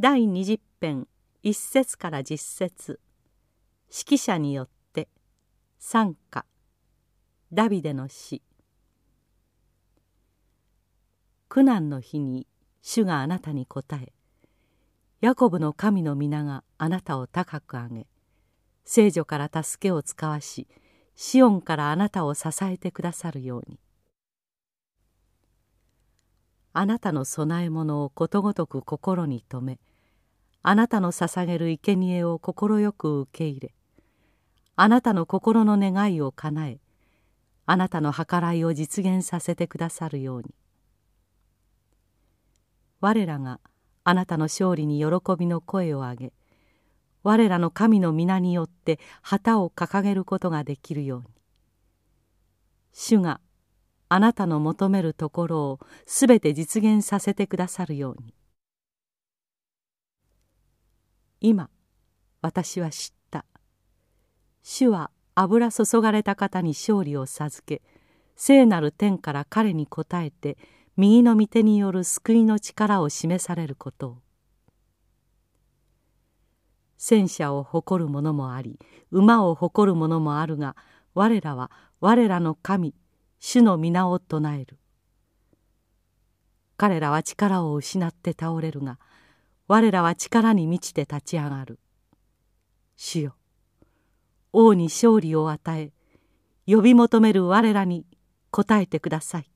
第20編1節から10節。指揮者によって賛歌ダビデの詩苦難の日に主があなたに答えヤコブの神の皆があなたを高く上げ聖女から助けを使わしシオンからあなたを支えてくださるように。あなたの供え物をことごとく心に留めあなたの捧げる生贄を快く受け入れあなたの心の願いを叶えあなたの計らいを実現させてくださるように。我らがあなたの勝利に喜びの声を上げ我らの神の皆によって旗を掲げることができるように。主があなたの求めるところをすべて実現させてくださるように。今私は知った。主は油注がれた方に勝利を授け聖なる天から彼に応えて右の御手による救いの力を示されることを。戦車を誇る者もあり馬を誇る者もあるが我らは我らの神主の皆を唱える。彼らは力を失って倒れるが我らは力に満ちて立ち上がる。主よ王に勝利を与え呼び求める我らに応えてください。